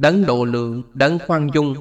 đấng độ lượng đấng khoan dung